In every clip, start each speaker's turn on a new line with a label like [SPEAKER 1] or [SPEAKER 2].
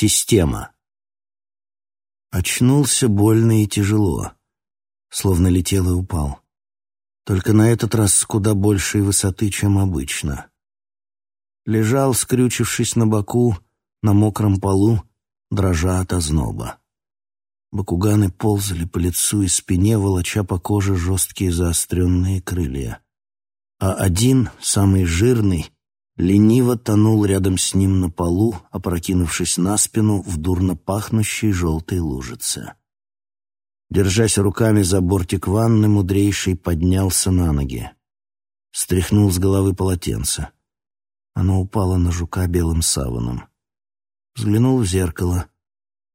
[SPEAKER 1] Система. Очнулся больно и тяжело, словно летел и упал. Только на этот раз с куда большей высоты, чем обычно. Лежал, скрючившись на боку, на мокром полу, дрожа от озноба. Бакуганы ползали по лицу и спине, волоча по коже жесткие заостренные крылья. А один, самый жирный, лениво тонул рядом с ним на полу, опрокинувшись на спину в дурно пахнущей желтой лужице. Держась руками за бортик ванны, мудрейший поднялся на ноги. Стряхнул с головы полотенце. Оно упало на жука белым саваном. Взглянул в зеркало.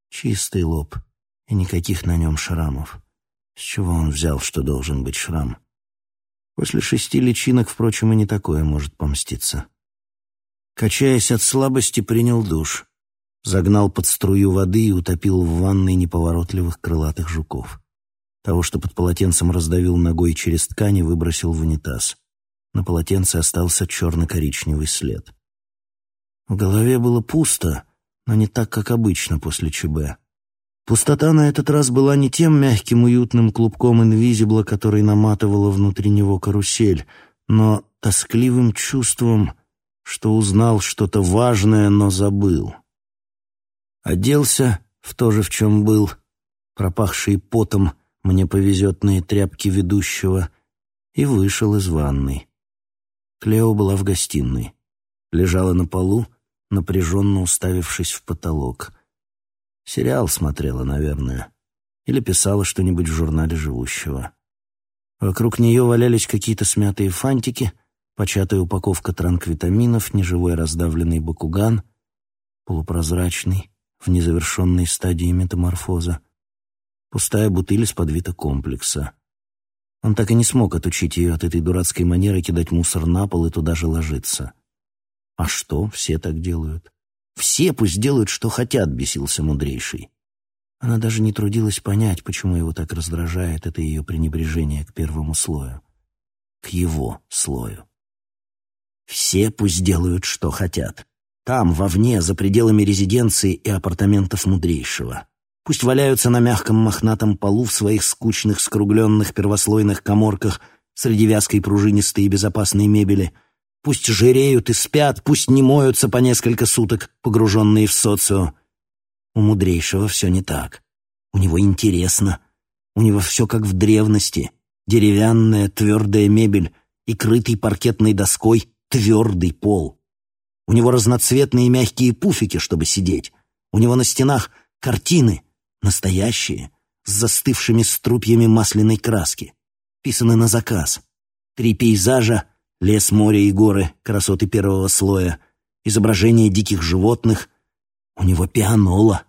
[SPEAKER 1] Чистый лоб — и никаких на нем шрамов. С чего он взял, что должен быть шрам? После шести личинок, впрочем, и не такое может помститься. Качаясь от слабости, принял душ. Загнал под струю воды и утопил в ванной неповоротливых крылатых жуков. Того, что под полотенцем раздавил ногой через ткань и выбросил в унитаз. На полотенце остался черно-коричневый след. В голове было пусто, но не так, как обычно после ЧБ. Пустота на этот раз была не тем мягким уютным клубком инвизибла, который наматывала внутри него карусель, но тоскливым чувством, что узнал что-то важное, но забыл. Оделся в то же, в чем был, пропахший потом мне повезетные тряпки ведущего, и вышел из ванной. Клео была в гостиной. Лежала на полу, напряженно уставившись в потолок — Сериал смотрела, наверное. Или писала что-нибудь в журнале живущего. Вокруг нее валялись какие-то смятые фантики, початая упаковка транквитаминов, неживой раздавленный бакуган, полупрозрачный, в незавершенной стадии метаморфоза, пустая бутыль из-под комплекса. Он так и не смог отучить ее от этой дурацкой манеры кидать мусор на пол и туда же ложиться. А что, все так делают. Все пусть делают, что хотят, бесился мудрейший. Она даже не трудилась понять, почему его так раздражает это ее пренебрежение к первому слою. К его слою. Все пусть делают, что хотят. Там, вовне, за пределами резиденции и апартаментов мудрейшего. Пусть валяются на мягком мохнатом полу в своих скучных скругленных первослойных коморках среди вязкой пружинистой и безопасной мебели — Пусть жиреют и спят, пусть не моются по несколько суток, погруженные в социо. У мудрейшего все не так. У него интересно. У него все как в древности. Деревянная твердая мебель и крытый паркетной доской твердый пол. У него разноцветные мягкие пуфики, чтобы сидеть. У него на стенах картины, настоящие, с застывшими струпьями масляной краски. Писаны на заказ. Три пейзажа — Лес, море и горы, красоты первого слоя, изображения диких животных. У него пианола.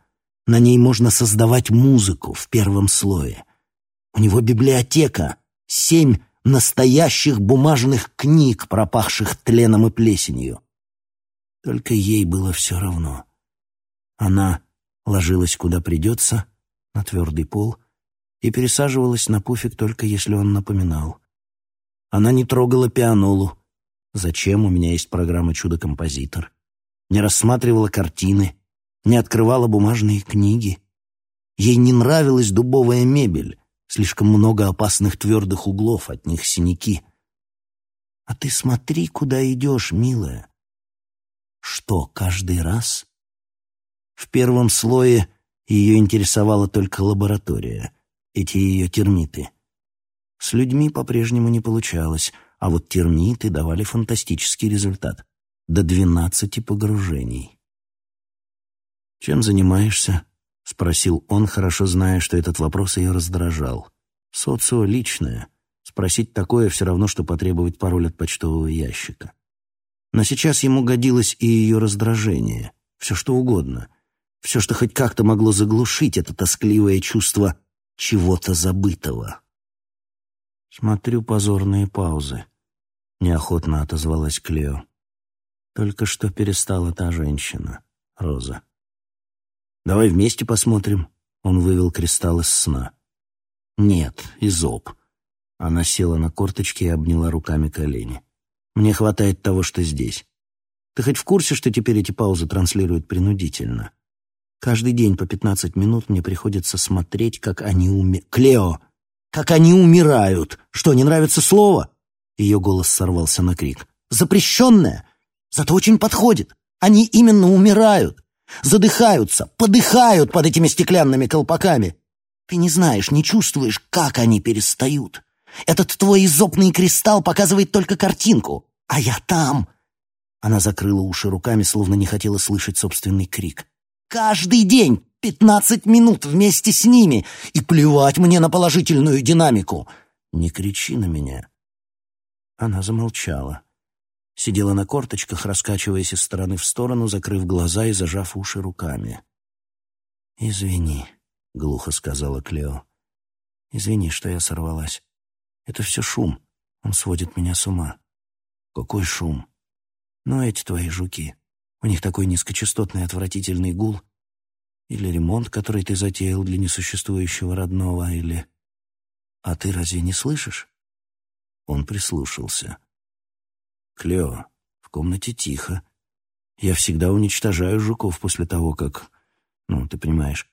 [SPEAKER 1] На ней можно создавать музыку в первом слое. У него библиотека. Семь настоящих бумажных книг, пропахших тленом и плесенью. Только ей было все равно. Она ложилась куда придется, на твердый пол, и пересаживалась на пуфик только если он напоминал. Она не трогала пианолу. Зачем? У меня есть программа «Чудо-композитор». Не рассматривала картины, не открывала бумажные книги. Ей не нравилась дубовая мебель, слишком много опасных твердых углов, от них синяки. А ты смотри, куда идешь, милая. Что, каждый раз? В первом слое ее интересовала только лаборатория, эти ее термиты. С людьми по-прежнему не получалось, а вот термиты давали фантастический результат — до двенадцати погружений. «Чем занимаешься?» — спросил он, хорошо зная, что этот вопрос ее раздражал. «Социо личное. Спросить такое все равно, что потребовать пароль от почтового ящика». Но сейчас ему годилось и ее раздражение, все что угодно, все, что хоть как-то могло заглушить это тоскливое чувство чего-то забытого. Смотрю позорные паузы. Неохотно отозвалась Клео. Только что перестала та женщина, Роза. Давай вместе посмотрим. Он вывел кристалл из сна. Нет, из об. Она села на корточки и обняла руками колени. Мне хватает того, что здесь. Ты хоть в курсе, что теперь эти паузы транслируют принудительно? Каждый день по пятнадцать минут мне приходится смотреть, как они уми... Клео! Как они умирают! Что, не нравится слово?» Ее голос сорвался на крик. «Запрещенное! Зато очень подходит! Они именно умирают! Задыхаются, подыхают под этими стеклянными колпаками! Ты не знаешь, не чувствуешь, как они перестают! Этот твой изопный кристалл показывает только картинку, а я там!» Она закрыла уши руками, словно не хотела слышать собственный крик. «Каждый день пятнадцать минут вместе с ними, и плевать мне на положительную динамику!» «Не кричи на меня!» Она замолчала. Сидела на корточках, раскачиваясь из стороны в сторону, закрыв глаза и зажав уши руками. «Извини», — глухо сказала Клео. «Извини, что я сорвалась. Это все шум. Он сводит меня с ума». «Какой шум?» «Ну, эти твои жуки. У них такой низкочастотный отвратительный гул. Или ремонт, который ты затеял для несуществующего родного, или... А ты разве не слышишь?» Он прислушался. «Клео, в комнате тихо. Я всегда уничтожаю жуков после того, как... Ну, ты понимаешь.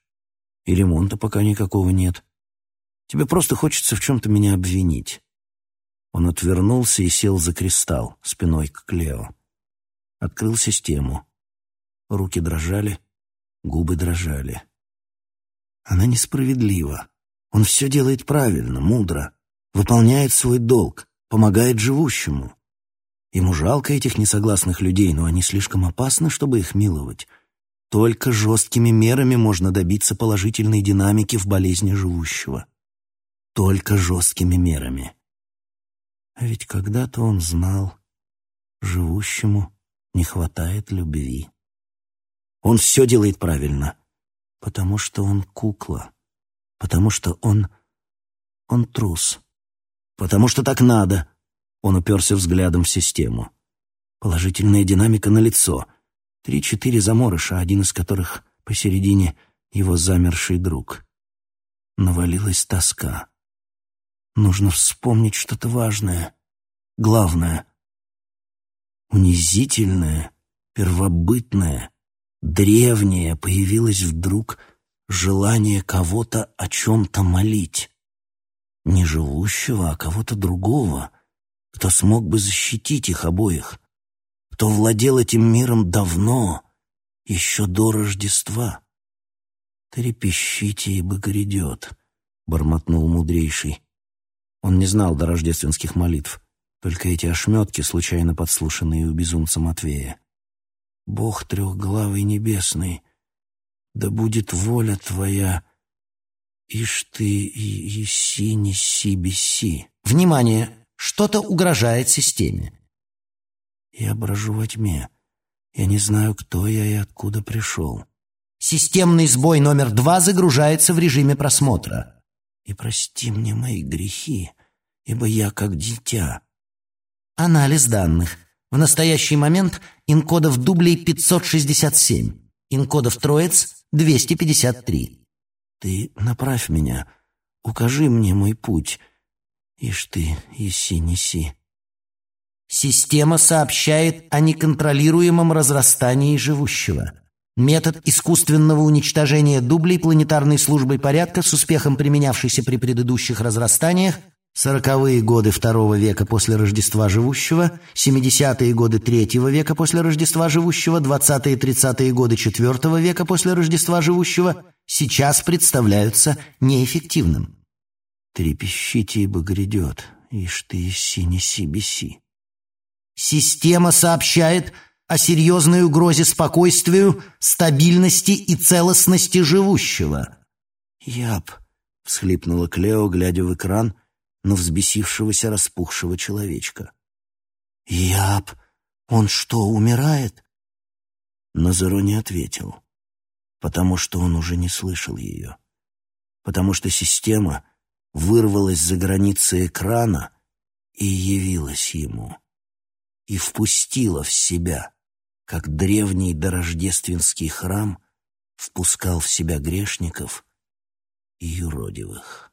[SPEAKER 1] И ремонта пока никакого нет. Тебе просто хочется в чем-то меня обвинить». Он отвернулся и сел за кристалл, спиной к Клео. Открыл систему. Руки дрожали, губы дрожали. Она несправедлива. Он все делает правильно, мудро, выполняет свой долг, помогает живущему. Ему жалко этих несогласных людей, но они слишком опасны, чтобы их миловать. Только жесткими мерами можно добиться положительной динамики в болезни живущего. Только жесткими мерами. А ведь когда-то он знал, живущему не хватает любви. Он все делает правильно, потому что он кукла, потому что он... он трус, потому что так надо — он уперся взглядом в систему. Положительная динамика на лицо. Три-четыре заморыша, один из которых посередине его замерший друг. Навалилась тоска. Нужно вспомнить что-то важное, главное. Унизительное, первобытное, древнее появилось вдруг желание кого-то о чем-то молить. Не живущего, а кого-то другого — кто смог бы защитить их обоих, кто владел этим миром давно, еще до Рождества. «Трепещите, ибо грядет», — бормотнул мудрейший. Он не знал до рождественских молитв, только эти ошметки, случайно подслушанные у безумца Матвея. «Бог трехглавый небесный, да будет воля твоя, ишь ты и еси неси беси». «Внимание!» Что-то угрожает системе. Я брожу во тьме. Я не знаю, кто я и откуда пришел. Системный сбой номер два загружается в режиме просмотра. И прости мне мои грехи, ибо я как дитя. Анализ данных. В настоящий момент инкодов дублей 567, инкодов троец 253. Ты направь меня, укажи мне мой путь — Ишь ты, иси, неси. Система сообщает о неконтролируемом разрастании живущего. Метод искусственного уничтожения дублей планетарной службой порядка с успехом применявшийся при предыдущих разрастаниях сороковые годы второго века после Рождества живущего, семидесятые годы третьего века после Рождества живущего, двадцатые тридцатые годы четвертого века после Рождества живущего сейчас представляются неэффективным. Трепещите, ибо грядет, ишь ты, си, неси, беси. Система сообщает о серьезной угрозе спокойствию, стабильности и целостности живущего. «Яб», — всхлипнула Клео, глядя в экран на взбесившегося распухшего человечка. «Яб, он что, умирает?» Назаро не ответил, потому что он уже не слышал ее, потому что система — вырвалась за границы экрана и явилась ему, и впустила в себя, как древний дорождественский храм впускал в себя грешников и юродивых.